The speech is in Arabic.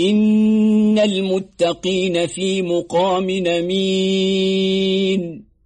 إن المتقين في مقام نمين